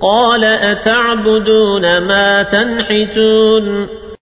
قال أتعبدون ما تنحتون